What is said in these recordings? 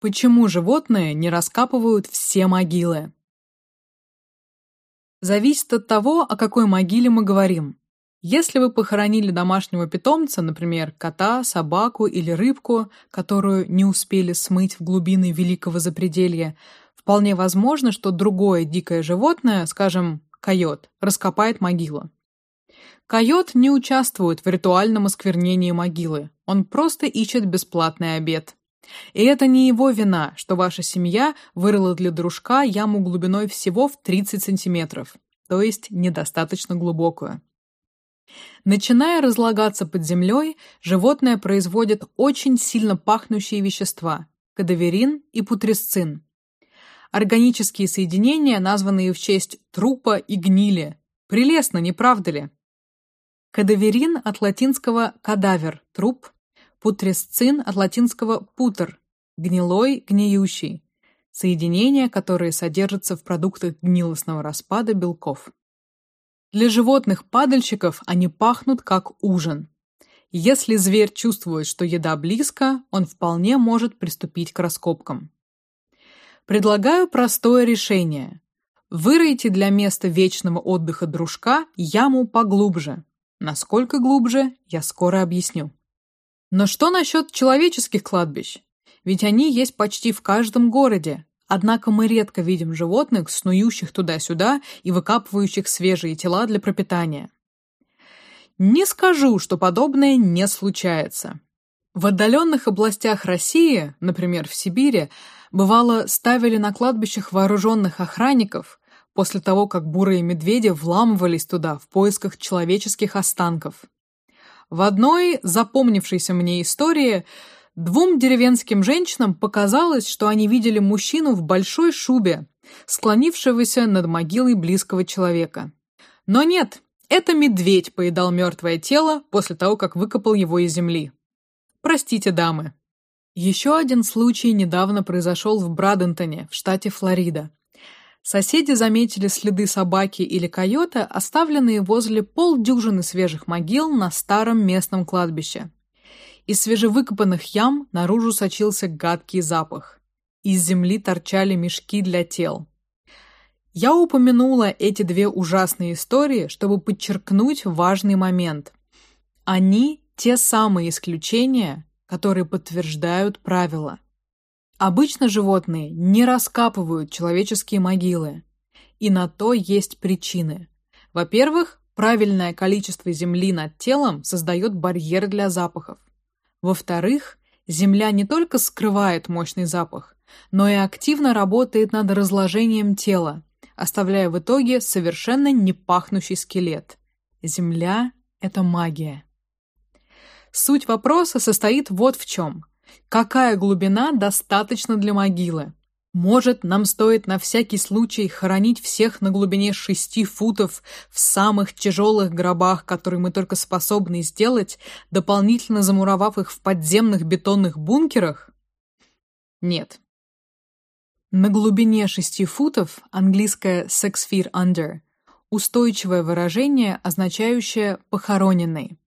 Почему животные не раскапывают все могилы? Зависит от того, о какой могиле мы говорим. Если вы похоронили домашнего питомца, например, кота, собаку или рыбку, которую не успели смыть в глубины великого запределья, вполне возможно, что другое дикое животное, скажем, койот, раскопает могилу. Койот не участвует в ритуальном осквернении могилы. Он просто ищет бесплатный обед. И это не его вина, что ваша семья вырыла для дружка яму глубиной всего в 30 сантиметров, то есть недостаточно глубокую. Начиная разлагаться под землей, животное производит очень сильно пахнущие вещества – кадаверин и путресцин. Органические соединения, названные в честь трупа и гнили. Прелестно, не правда ли? Кадаверин от латинского кадавер – труп, Путресцин от латинского путер – гнилой, гниющий. Соединения, которые содержатся в продуктах гнилостного распада белков. Для животных-падальщиков они пахнут как ужин. Если зверь чувствует, что еда близко, он вполне может приступить к раскопкам. Предлагаю простое решение. Выройте для места вечного отдыха дружка яму поглубже. Насколько глубже, я скоро объясню. Но что насчет человеческих кладбищ? Ведь они есть почти в каждом городе. Однако мы редко видим животных, снующих туда-сюда и выкапывающих свежие тела для пропитания. Не скажу, что подобное не случается. В отдаленных областях России, например, в Сибири, бывало ставили на кладбищах вооруженных охранников после того, как бурые медведи вламывались туда в поисках человеческих останков. В одной запомнившейся мне истории двум деревенским женщинам показалось, что они видели мужчину в большой шубе, склонившегося над могилой близкого человека. Но нет, это медведь поедал мертвое тело после того, как выкопал его из земли. Простите, дамы. Еще один случай недавно произошел в Брадентоне, в штате Флорида. Соседи заметили следы собаки или койота, оставленные возле полдюжины свежих могил на старом местном кладбище. Из свежевыкопанных ям наружу сочился гадкий запах. Из земли торчали мешки для тел. Я упомянула эти две ужасные истории, чтобы подчеркнуть важный момент. Они те самые исключения, которые подтверждают правила. Обычно животные не раскапывают человеческие могилы, и на то есть причины. Во-первых, правильное количество земли над телом создает барьер для запахов. Во-вторых, земля не только скрывает мощный запах, но и активно работает над разложением тела, оставляя в итоге совершенно не пахнущий скелет. Земля – это магия. Суть вопроса состоит вот в чем. Какая глубина достаточно для могилы? Может, нам стоит на всякий случай хоронить всех на глубине шести футов в самых тяжелых гробах, которые мы только способны сделать, дополнительно замуровав их в подземных бетонных бункерах? Нет. На глубине шести футов, английское six feet under, устойчивое выражение, означающее «похороненный».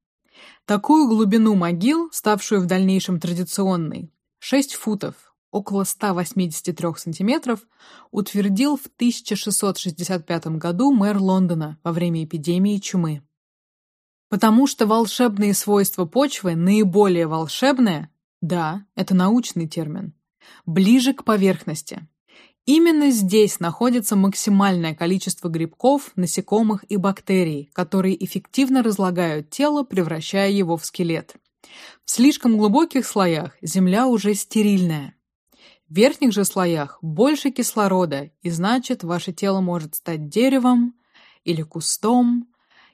Такую глубину могил, ставшую в дальнейшем традиционной, 6 футов, около 183 сантиметров, утвердил в 1665 году мэр Лондона во время эпидемии чумы. Потому что волшебные свойства почвы наиболее волшебные, да, это научный термин, ближе к поверхности. Именно здесь находится максимальное количество грибков, насекомых и бактерий, которые эффективно разлагают тело, превращая его в скелет. В слишком глубоких слоях земля уже стерильная. В верхних же слоях больше кислорода, и значит, ваше тело может стать деревом или кустом,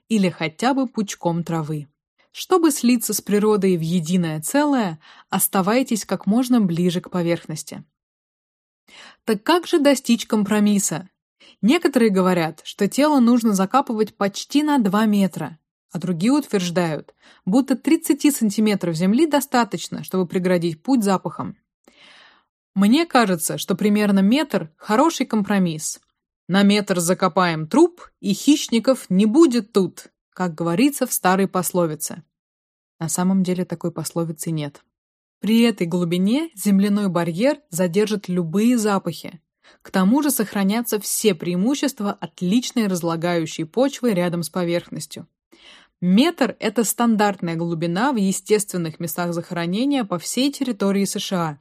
или хотя бы пучком травы. Чтобы слиться с природой в единое целое, оставайтесь как можно ближе к поверхности. Так как же достичь компромисса? Некоторые говорят, что тело нужно закапывать почти на 2 метра, а другие утверждают, будто 30 сантиметров земли достаточно, чтобы преградить путь запахом. Мне кажется, что примерно метр – хороший компромисс. На метр закопаем труп, и хищников не будет тут, как говорится в старой пословице. На самом деле такой пословицы нет. При этой глубине земляной барьер задержит любые запахи. К тому же сохранятся все преимущества отличной разлагающей почвы рядом с поверхностью. Метр – это стандартная глубина в естественных местах захоронения по всей территории США.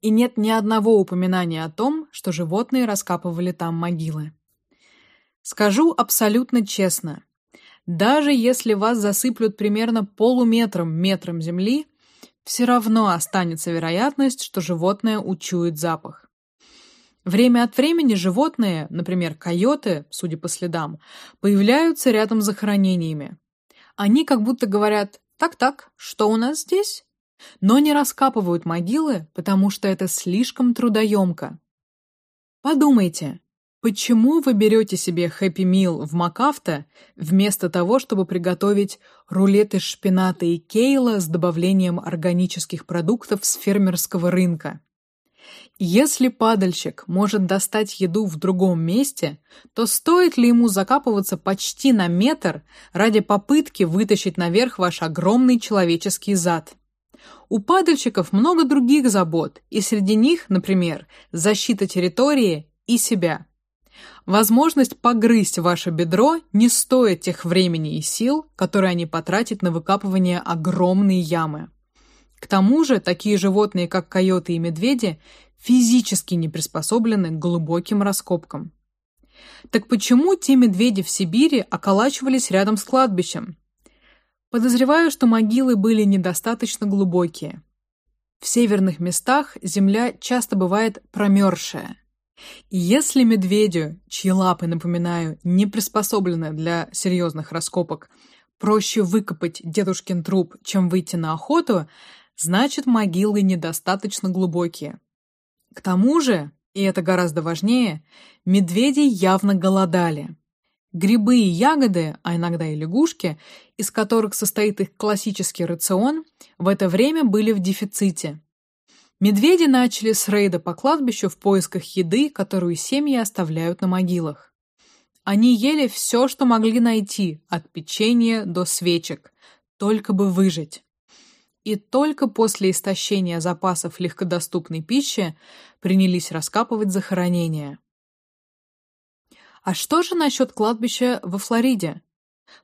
И нет ни одного упоминания о том, что животные раскапывали там могилы. Скажу абсолютно честно. Даже если вас засыплют примерно полуметром метром земли, все равно останется вероятность, что животное учует запах. Время от времени животные, например, койоты, судя по следам, появляются рядом с захоронениями. Они как будто говорят «Так-так, что у нас здесь?» но не раскапывают могилы, потому что это слишком трудоемко. Подумайте, почему вы берете себе хэппи мил в Макафта вместо того, чтобы приготовить рулет из шпината и кейла с добавлением органических продуктов с фермерского рынка? Если падальщик может достать еду в другом месте, то стоит ли ему закапываться почти на метр ради попытки вытащить наверх ваш огромный человеческий зад? У падальщиков много других забот, и среди них, например, защита территории и себя. Возможность погрызть ваше бедро не стоит тех времени и сил, которые они потратят на выкапывание огромной ямы. К тому же, такие животные, как койоты и медведи, физически не приспособлены к глубоким раскопкам. Так почему те медведи в Сибири околачивались рядом с кладбищем? Подозреваю, что могилы были недостаточно глубокие. В северных местах земля часто бывает промерзшая. И если медведю, чьи лапы, напоминаю, не приспособлены для серьезных раскопок, проще выкопать дедушкин труп, чем выйти на охоту, значит могилы недостаточно глубокие. К тому же, и это гораздо важнее, медведи явно голодали. Грибы и ягоды, а иногда и лягушки, из которых состоит их классический рацион, в это время были в дефиците. Медведи начали с рейда по кладбищу в поисках еды, которую семьи оставляют на могилах. Они ели все, что могли найти, от печенья до свечек, только бы выжить. И только после истощения запасов легкодоступной пищи принялись раскапывать захоронения. А что же насчет кладбища во Флориде?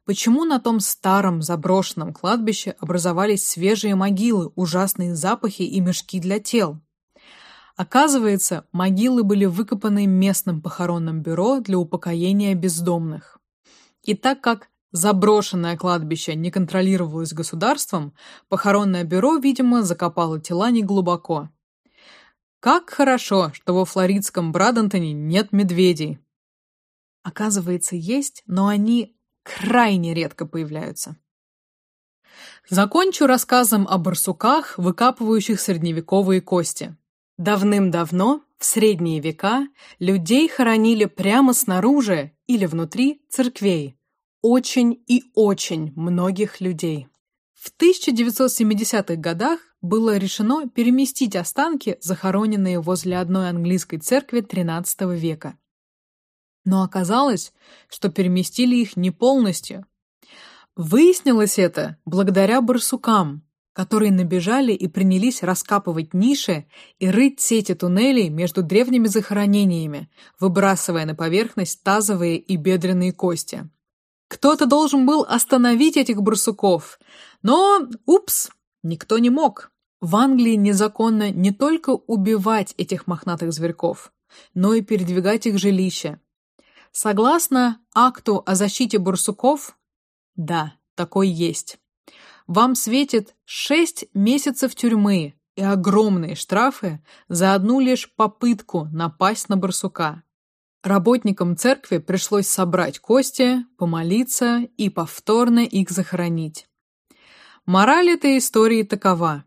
Почему на том старом заброшенном кладбище образовались свежие могилы, ужасные запахи и мешки для тел? Оказывается, могилы были выкопаны местным похоронным бюро для упокоения бездомных. И так как заброшенное кладбище не контролировалось государством, похоронное бюро, видимо, закопало тела неглубоко. Как хорошо, что во флоридском Брадентоне нет медведей. Оказывается, есть, но они крайне редко появляются. Закончу рассказом о барсуках, выкапывающих средневековые кости. Давным-давно, в средние века, людей хоронили прямо снаружи или внутри церквей. Очень и очень многих людей. В 1970-х годах было решено переместить останки, захороненные возле одной английской церкви XIII века. Но оказалось, что переместили их не полностью. Выяснилось это благодаря барсукам, которые набежали и принялись раскапывать ниши и рыть сети туннелей между древними захоронениями, выбрасывая на поверхность тазовые и бедренные кости. Кто-то должен был остановить этих барсуков, но, упс, никто не мог. В Англии незаконно не только убивать этих мохнатых зверьков, но и передвигать их жилища, Согласно акту о защите бурсуков, да, такой есть. Вам светит 6 месяцев тюрьмы и огромные штрафы за одну лишь попытку напасть на барсука. Работникам церкви пришлось собрать кости, помолиться и повторно их захоронить. Мораль этой истории такова.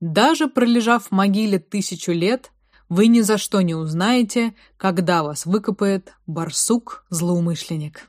Даже пролежав в могиле тысячу лет, вы ни за что не узнаете, когда вас выкопает барсук-злоумышленник.